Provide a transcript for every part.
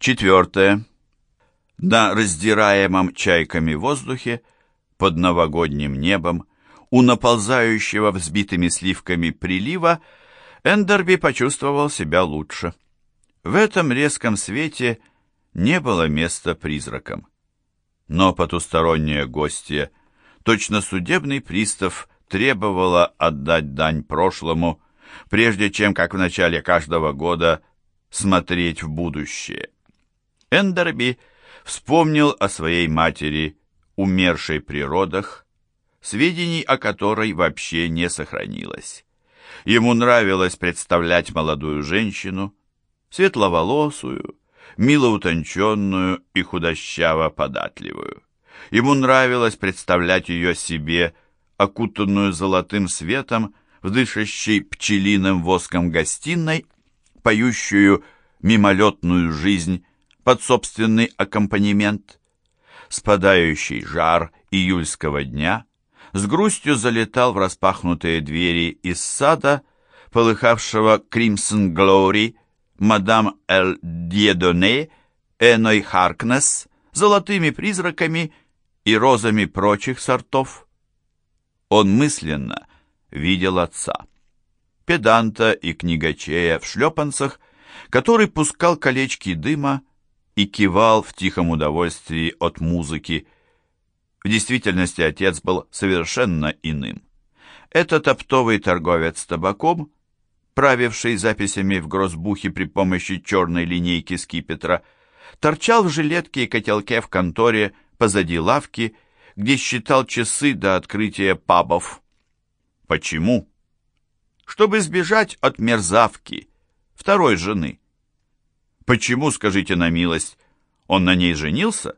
Четвертое. На раздираемом чайками воздухе, под новогодним небом, у наползающего взбитыми сливками прилива, Эндерби почувствовал себя лучше. В этом резком свете не было места призракам. Но потустороннее гостье, точно судебный пристав, требовало отдать дань прошлому, прежде чем, как в начале каждого года, смотреть в будущее. Эндерби вспомнил о своей матери, умершей при родах, сведений о которой вообще не сохранилось. Ему нравилось представлять молодую женщину, светловолосую, мило утонченную и худощаво-податливую. Ему нравилось представлять ее себе, окутанную золотым светом, в пчелиным воском гостиной, поющую мимолетную жизнь под собственный аккомпанемент. Спадающий жар июльского дня с грустью залетал в распахнутые двери из сада, полыхавшего Кримсон Глори, мадам Эль Дьедоне, Эной Харкнес, золотыми призраками и розами прочих сортов. Он мысленно видел отца, педанта и книгачея в шлепанцах, который пускал колечки дыма и кивал в тихом удовольствии от музыки. В действительности отец был совершенно иным. Этот оптовый торговец табаком, правивший записями в грозбухе при помощи черной линейки скипетра, торчал в жилетке и котелке в конторе позади лавки, где считал часы до открытия пабов. Почему? Чтобы сбежать от мерзавки, второй жены. Почему, скажите на милость, он на ней женился?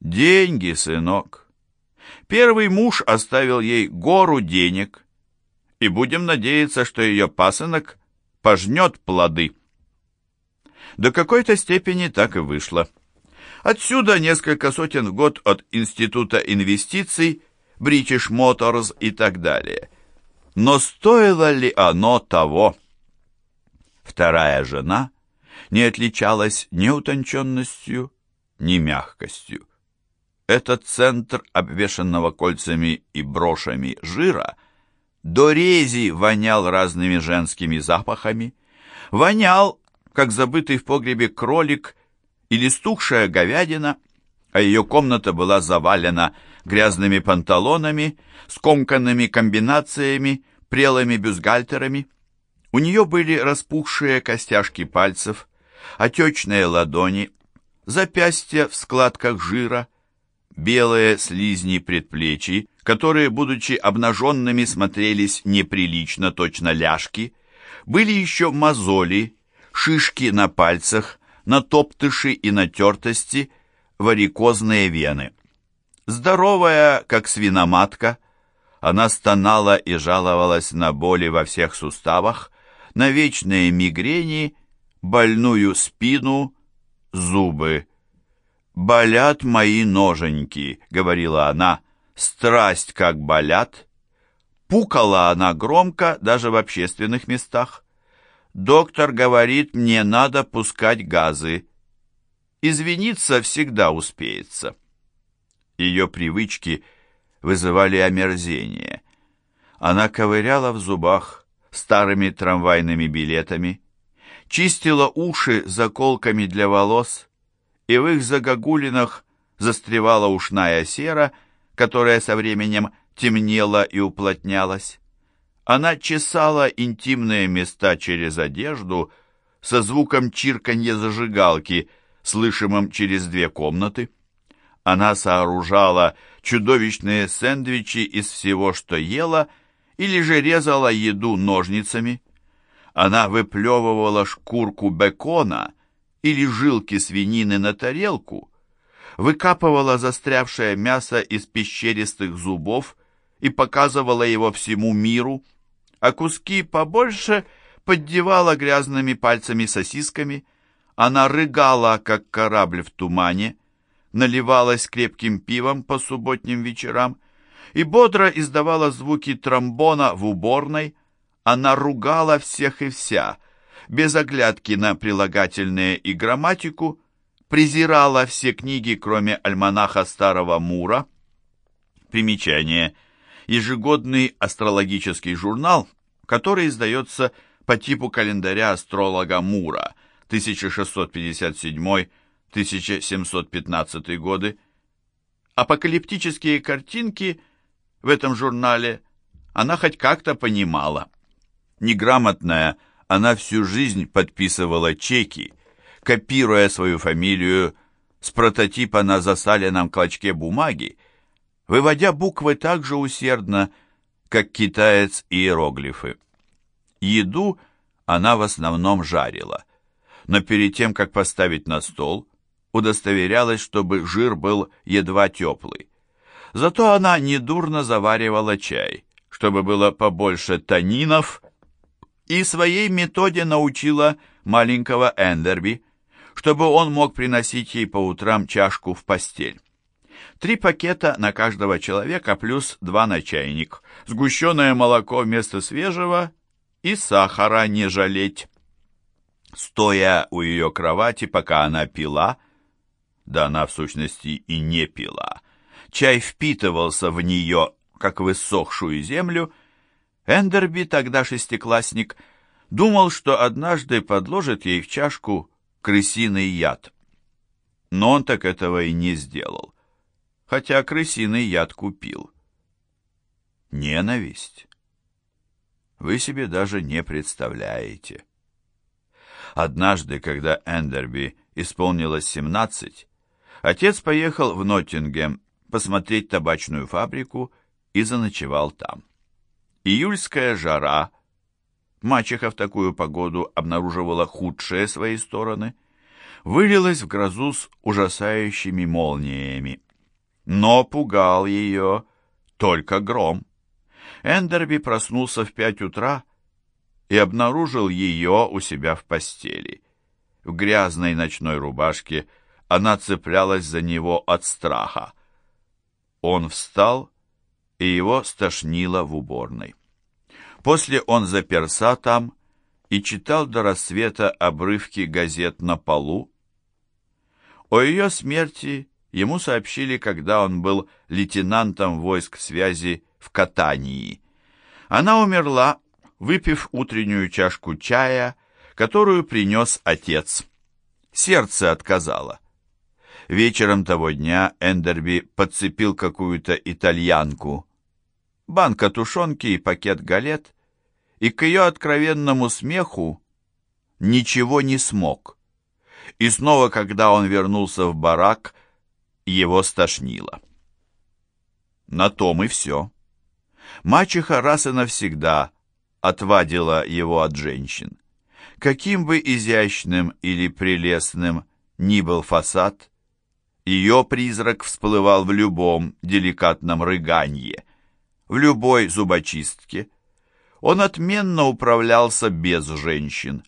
Деньги, сынок. Первый муж оставил ей гору денег, и будем надеяться, что ее пасынок пожнет плоды. До какой-то степени так и вышло. Отсюда несколько сотен в год от Института инвестиций, British Motors и так далее. Но стоило ли оно того? Вторая жена не отличалась ни утонченностью, ни мягкостью. Этот центр, обвешанного кольцами и брошами жира, до рези вонял разными женскими запахами, вонял, как забытый в погребе кролик или стухшая говядина, а ее комната была завалена грязными панталонами, скомканными комбинациями, прелыми бюстгальтерами. У нее были распухшие костяшки пальцев, отечные ладони, запястья в складках жира, белые слизни предплечий, которые, будучи обнаженными, смотрелись неприлично, точно ляжки, были еще мозоли, шишки на пальцах, натоптыши и натертости, варикозные вены. Здоровая, как свиноматка, она стонала и жаловалась на боли во всех суставах, на вечные мигрени больную спину, зубы. «Болят мои ноженьки», — говорила она, — «страсть как болят». Пукала она громко, даже в общественных местах. «Доктор говорит, мне надо пускать газы». Извиниться всегда успеется. Ее привычки вызывали омерзение. Она ковыряла в зубах старыми трамвайными билетами, чистила уши заколками для волос, и в их загогулинах застревала ушная сера, которая со временем темнела и уплотнялась. Она чесала интимные места через одежду со звуком чирканья зажигалки, слышимым через две комнаты. Она сооружала чудовищные сэндвичи из всего, что ела, или же резала еду ножницами. Она выплевывала шкурку бекона или жилки свинины на тарелку, выкапывала застрявшее мясо из пещеристых зубов и показывала его всему миру, а куски побольше поддевала грязными пальцами-сосисками. Она рыгала, как корабль в тумане, наливалась крепким пивом по субботним вечерам и бодро издавала звуки тромбона в уборной, она ругала всех и вся, без оглядки на прилагательные и грамматику, презирала все книги, кроме альманаха Старого Мура. Примечание. Ежегодный астрологический журнал, который издается по типу календаря астролога Мура 1657-1715 годы. Апокалиптические картинки в этом журнале она хоть как-то понимала. Неграмотная, она всю жизнь подписывала чеки, копируя свою фамилию с прототипа на засаленном клочке бумаги, выводя буквы так же усердно, как китаец иероглифы. Еду она в основном жарила, но перед тем, как поставить на стол, удостоверялась, чтобы жир был едва теплый. Зато она недурно заваривала чай, чтобы было побольше танинов, и своей методе научила маленького Эндерби, чтобы он мог приносить ей по утрам чашку в постель. Три пакета на каждого человека плюс два на чайник, сгущенное молоко вместо свежего и сахара не жалеть. Стоя у ее кровати, пока она пила, да она в сущности и не пила, чай впитывался в нее, как в иссохшую землю, Эндерби, тогда шестиклассник, думал, что однажды подложит ей в чашку крысиный яд. Но он так этого и не сделал, хотя крысиный яд купил. Ненависть. Вы себе даже не представляете. Однажды, когда Эндерби исполнилось семнадцать, отец поехал в Ноттингем посмотреть табачную фабрику и заночевал там. Июльская жара, мачеха в такую погоду обнаруживала худшие свои стороны, вылилась в грозу с ужасающими молниями. Но пугал ее только гром. Эндерби проснулся в пять утра и обнаружил ее у себя в постели. В грязной ночной рубашке она цеплялась за него от страха. Он встал, и его стошнило в уборной. После он заперся там и читал до рассвета обрывки газет на полу. О ее смерти ему сообщили, когда он был лейтенантом войск связи в Катании. Она умерла, выпив утреннюю чашку чая, которую принес отец. Сердце отказало. Вечером того дня Эндерби подцепил какую-то итальянку, банка тушенки и пакет галет, и к ее откровенному смеху ничего не смог. И снова, когда он вернулся в барак, его стошнило. На том и все. Мачеха раз и навсегда отвадила его от женщин. Каким бы изящным или прелестным ни был фасад, ее призрак всплывал в любом деликатном рыганье, в любой зубочистке. Он отменно управлялся без женщин,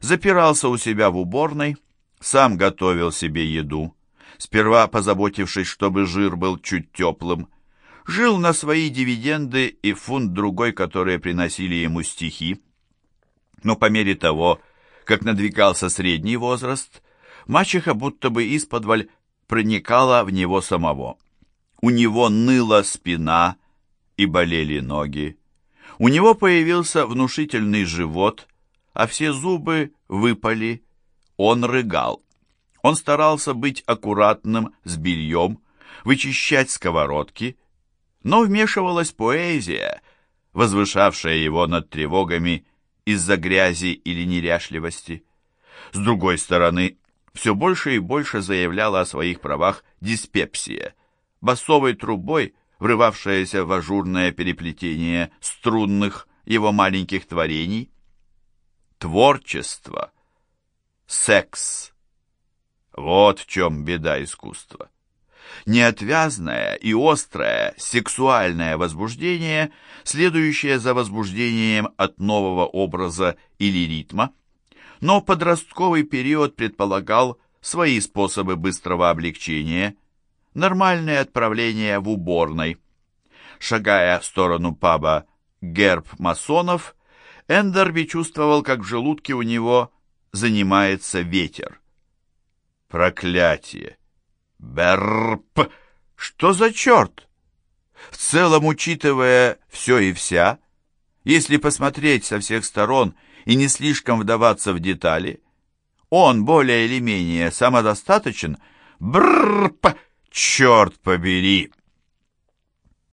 запирался у себя в уборной, сам готовил себе еду, сперва позаботившись, чтобы жир был чуть теплым, жил на свои дивиденды и фунт другой, которые приносили ему стихи. Но по мере того, как надвигался средний возраст, мачеха будто бы исподволь проникала в него самого. У него ныла спина и болели ноги. У него появился внушительный живот, а все зубы выпали. Он рыгал. Он старался быть аккуратным с бельем, вычищать сковородки, но вмешивалась поэзия, возвышавшая его над тревогами из-за грязи или неряшливости. С другой стороны, все больше и больше заявляла о своих правах диспепсия, басовой трубой, врывавшаяся в ажурное переплетение струнных его маленьких творений. Творчество, секс. Вот в чем беда искусства. Неотвязное и острое сексуальное возбуждение, следующее за возбуждением от нового образа или ритма, но подростковый период предполагал свои способы быстрого облегчения, нормальное отправление в уборной. Шагая в сторону паба «Герб масонов», Эндерби чувствовал, как в желудке у него занимается ветер. Проклятие! Берп! Что за черт? В целом, учитывая все и вся, если посмотреть со всех сторон и не слишком вдаваться в детали, он более или менее самодостаточен. Брррп! Черт побери!